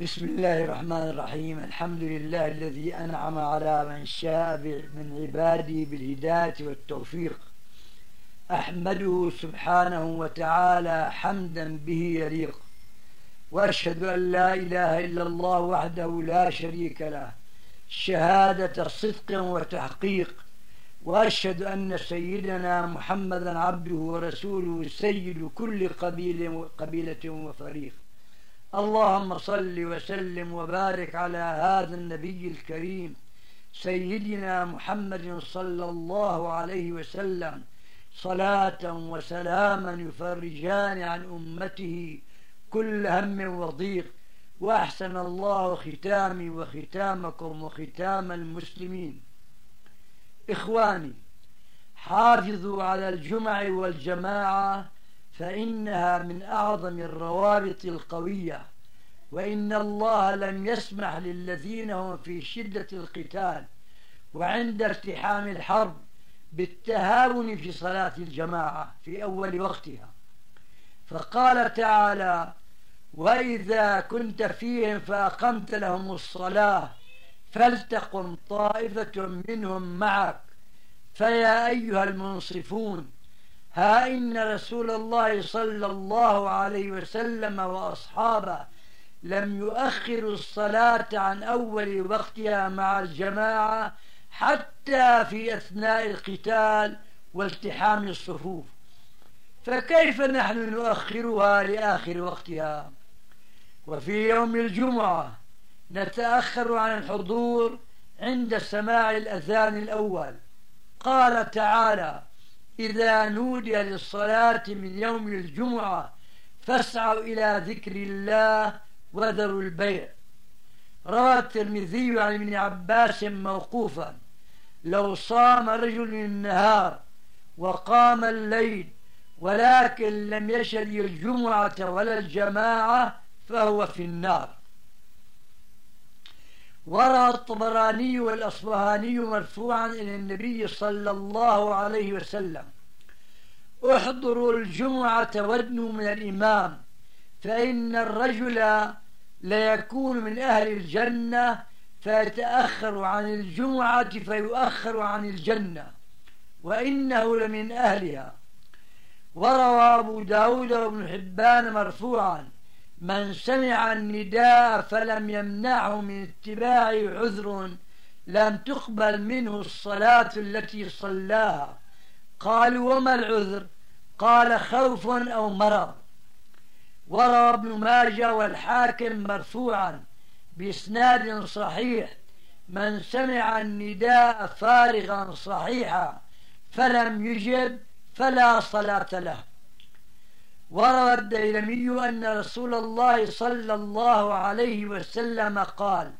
بسم الله الرحمن الرحيم. الحمد لله الذي أنعم على من شاء من عباده بالهداية والتوفيق. أحمده سبحانه وتعالى حمدا به يليق. وأشهد أن لا إله إلا الله وحده لا شريك له. شهادة صدق وتحقيق. وأشهد أن سيدنا محمدا عبده ورسوله سيد كل قبيلة, قبيلة وفريق. اللهم صل وسلم وبارك على هذا النبي الكريم سيدنا محمد صلى الله عليه وسلم. صلاة وسلاما يفرجان عن أمته كل هم وضيق. وأحسن الله ختامي وختامكم وختام المسلمين. إخواني حافظوا على الجمع والجماعة فإنها من أعظم الروابط القوية وإن الله لم يسمح للذين هم في شدة القتال وعند ارتحام الحرب بالتهاون في صلاة الجماعة في أول وقتها. فقال تعالى وإذا كنت فيهم فأقمت لهم الصلاة فلتقم طائفة منهم معك فيا أيها المنصفون ها إن رسول الله صلى الله عليه وسلم وأصحابه لم يؤخروا الصلاة عن أول وقتها مع الجماعة حتى في أثناء القتال والتحام الصفوف فكيف نحن نؤخرها لآخر وقتها؟ وفي يوم الجمعة نتأخر عن الحضور عند سماع الأذان الأول. قال تعالى إذا نودي للصلاة من يوم الجمعة فاسعوا إلى ذكر الله وذروا البيع. روى الترمذي عن ابن عباس موقوفا لو صام رجل النهار وقام الليل ولكن لم يشهد الجمعة ولا الجماعة فهو في النار وروى الطبراني والأصبهاني مرفوعا إلى النبي صلى الله عليه وسلم. احضروا الجمعة وادنوا من الإمام فإن الرجل ليكون من أهل الجنة فيتأخر عن الجمعة فيؤخر عن الجنة وإنه لمن أهلها. وروى أبو داود وابن حبان مرفوعا من سمع النداء فلم يمنعه من اتباع عذر لم تقبل منه الصلاة التي صلاها. قالوا وما العذر؟ قال خوف أو مرض. وروى ابن ماجه والحاكم مرفوعا بإسناد صحيح من سمع النداء فارغا صحيحا فلم يجب فلا صلاة له. وروى الديلمي أن رسول الله صلى الله عليه وسلم قال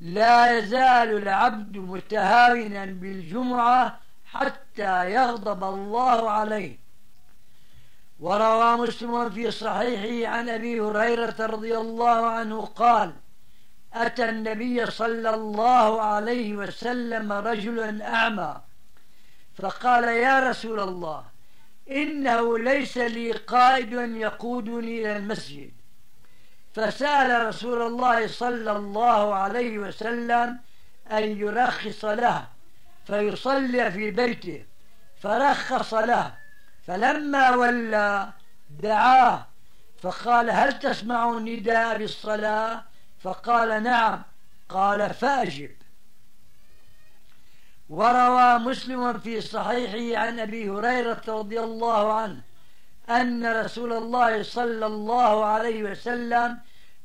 لا يزال العبد متهاونا بالجمعة حتى يغضب الله عليه وروى مسلم في صحيحه عن أبي هريرة رضي الله عنه قال أتى النبي صلى الله عليه وسلم رجل أعمى فقال يا رسول الله إنه ليس لي قائد يقودني إلى المسجد. فسأل رسول الله صلى الله عليه وسلم أن يرخص له فيصلي في بيته. فرخص له فلما ولى دعاه فقال هل تسمع النداء بالصلاة؟ فقال نعم. قال فأجب. وروى مسلم في صحيحه عن أبي هريرة رضي الله عنه أن رسول الله صلى الله عليه وسلم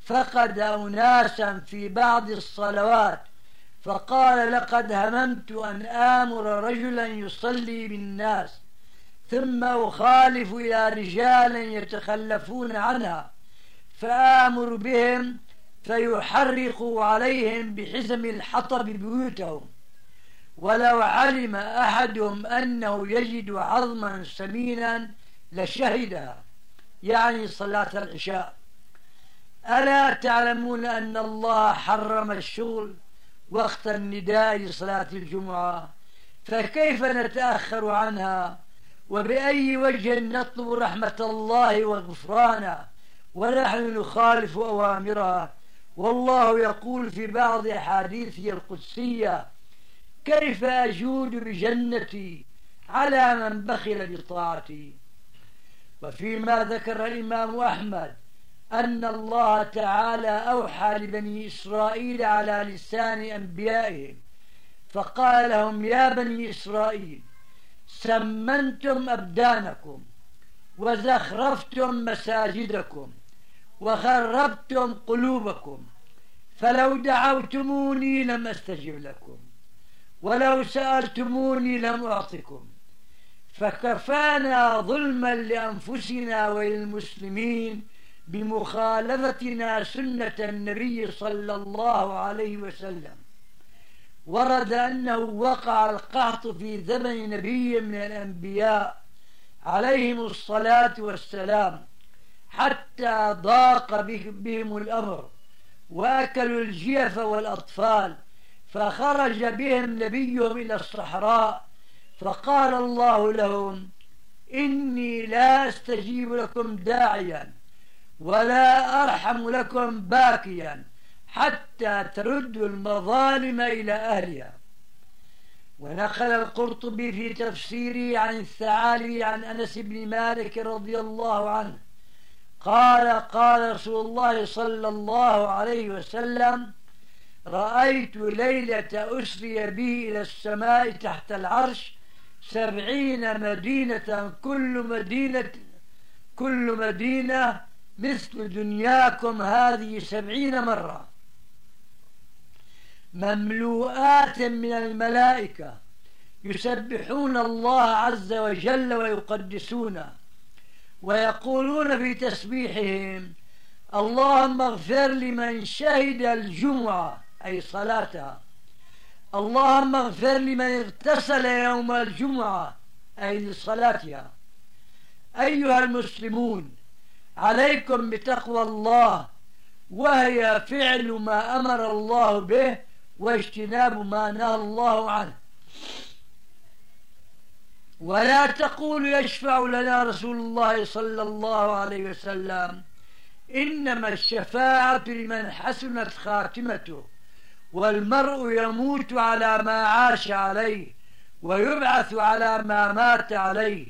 فقد أناسا في بعض الصلوات فقال لقد هممت أن آمر رجلا يصلي بالناس ثم أخالف إلى رجال يتخلفون عنها فآمر بهم فيحرقوا عليهم بحزم الحطب بيوتهم. ولو علم أحدهم أنه يجد عظما سمينا لشهدها يعني صلاة العشاء. ألا تعلمون أن الله حرم الشغل وقت النداء لصلاة الجمعة؟ فكيف نتأخر عنها؟ وبأي وجه نطلب رحمة الله وغفرانه؟ ونحن نخالف أوامرها والله يقول في بعض أحاديثه القدسية كيف أجود بجنتي على من بخل بطاعتي؟ وفيما ذكر الإمام أحمد أن الله تعالى أوحى لبني إسرائيل على لسان أنبيائهم فقال لهم يا بني إسرائيل سمنتم أبدانكم وزخرفتم مساجدكم وخربتم قلوبكم فلو دعوتموني لم أستجب لكم. ولو سألتموني لم أعطكم. فكفانا ظلما لأنفسنا وللمسلمين بمخالفتنا سنة النبي صلى الله عليه وسلم. ورد أنه وقع القحط في زمن نبي من الأنبياء عليهم الصلاة والسلام حتى ضاق بهم الأمر وأكلوا الجيف والأطفال فخرج بهم نبيهم إلى الصحراء فقال الله لهم إني لا أستجيب لكم داعيا ولا أرحم لكم باكيا حتى تردوا المظالم إلى أهلها. ونقل القرطبي في تفسيره عن الثعالي عن أنس بن مالك رضي الله عنه قال قال رسول الله صلى الله عليه وسلم رأيت ليلة أسري بي إلى السماء تحت العرش سبعين مدينة كل مدينة كل مدينة مثل دنياكم هذه سبعين مرة. مملوءات من الملائكة يسبحون الله عز وجل ويقدسونه ويقولون في تسبيحهم اللهم اغفر لمن شهد الجمعة. أي صلاتها. اللهم اغفر لمن اغتسل يوم الجمعة أي لصلاتها. أيها المسلمون عليكم بتقوى الله وهي فعل ما أمر الله به واجتناب ما نهى الله عنه. ولا تقولوا يشفع لنا رسول الله صلى الله عليه وسلم إنما الشفاعة لمن حسنت خاتمته. والمرء يموت على ما عاش عليه ويبعث على ما مات عليه.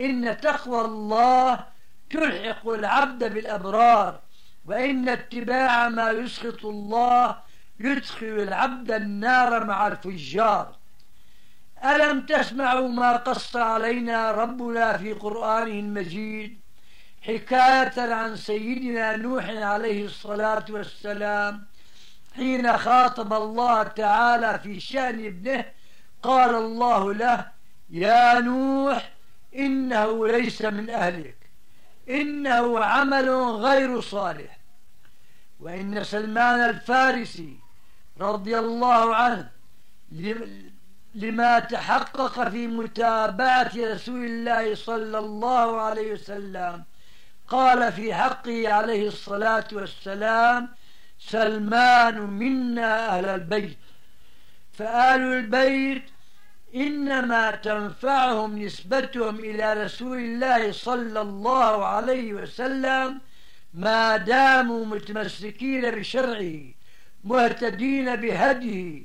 إن تقوى الله تلحق العبد بالأبرار وإن اتباع ما يسخط الله يدخل العبد النار مع الفجار. ألم تسمعوا ما قص علينا ربنا في قرآنه المجيد حكاية عن سيدنا نوح عليه الصلاة والسلام حين خاطب الله تعالى في شأن ابنه قال الله له يا نوح إنه ليس من أهلك إنه عمل غير صالح. وإن سلمان الفارسي رضي الله عنه لما تحقق في متابعة رسول الله صلى الله عليه وسلم قال في حقه عليه الصلاة والسلام سلمان منا أهل البيت فآل البيت إنما تنفعهم نسبتهم إلى رسول الله صلى الله عليه وسلم ما داموا متمسكين بشرعه مهتدين بهديه.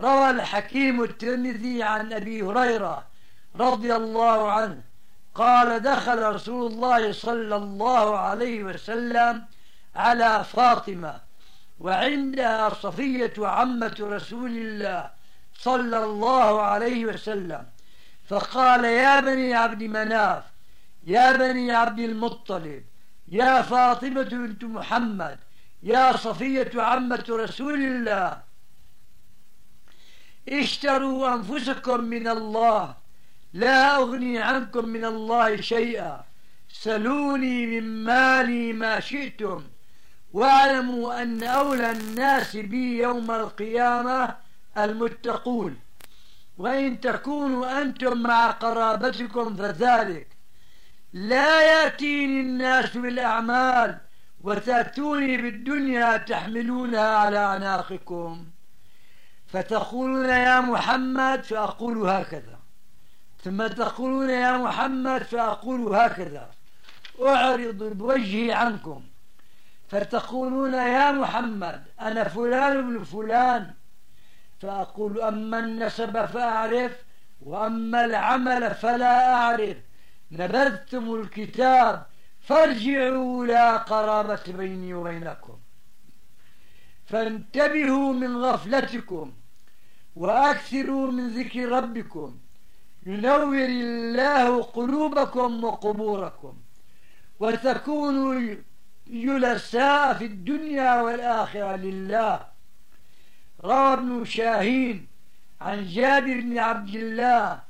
روى الحكيم الترمذي عن أبي هريرة رضي الله عنه قال دخل رسول الله صلى الله عليه وسلم على فاطمة وعندها صفية عمة رسول الله صلى الله عليه وسلم. فقال يا بني عبد مناف يا بني عبد المطلب يا فاطمة بنت محمد يا صفية عمة رسول الله. اشتروا أنفسكم من الله لا أغني عنكم من الله شيئا. سلوني من مالي ما شئتم. واعلموا أن أولى الناس بي يوم القيامة المتقون. وإن تكونوا أنتم مع قرابتكم فذلك. لا يأتيني الناس بالأعمال وتأتوني بالدنيا تحملونها على أعناقكم. فتقولون يا محمد فأقول هكذا. ثم تقولون يا محمد فأقول هكذا. أعرض بوجهي عنكم. فتقولون يا محمد أنا فلان بن فلان. فأقول أما النسب فأعرف وأما العمل فلا أعرف. نبذتم الكتاب فارجعوا إلى قرابة بيني وبينكم. فانتبهوا من غفلتكم وأكثروا من ذكر ربكم. ينور الله قلوبكم وقبوركم. وتكونوا جلساء في الدنيا والآخرة لله. روى ابن شاهين عن جابر بن عبد الله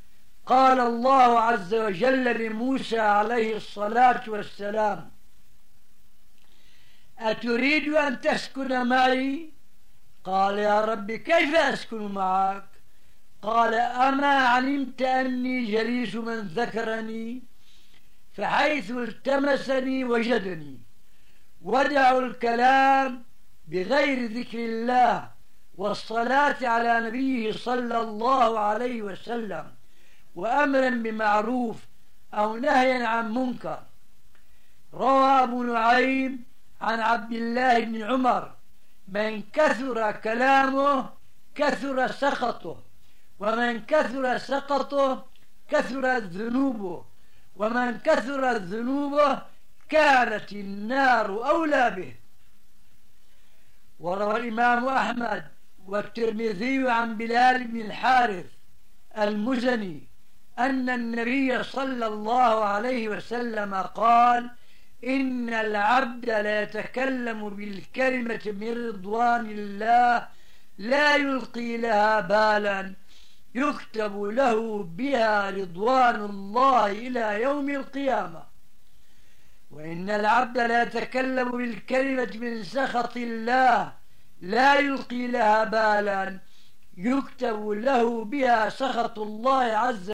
قال الله عز وجل لموسى عليه الصلاة والسلام أتريد أن تسكن معي؟ قال يا رب كيف أسكن معك؟ قال أما علمت أني جليس من ذكرني فحيث التمسني وجدني. ودعوا الكلام بغير ذكر الله والصلاة على نبيه صلى الله عليه وسلم وأمرا بمعروف أو نهيا عن منكر. روى أبو نعيم عن عبد الله بن عمر من كثر كلامه كثر سخطه ومن كثر سقطه كثرت ذنوبه ومن كثرت ذنوبه كانت النار أولى به. وروى الإمام أحمد والترمذي عن بلال بن الحارث المزني أن النبي صلى الله عليه وسلم قال إن العبد لا يتكلم بالكلمة من رضوان الله لا يلقي لها بالا يكتب له بها رضوان الله إلى يوم القيامة. وإن العبد لا يتكلم بالكلمة من سخط الله لا يلقي لها بالا يكتب له بها سخط الله عز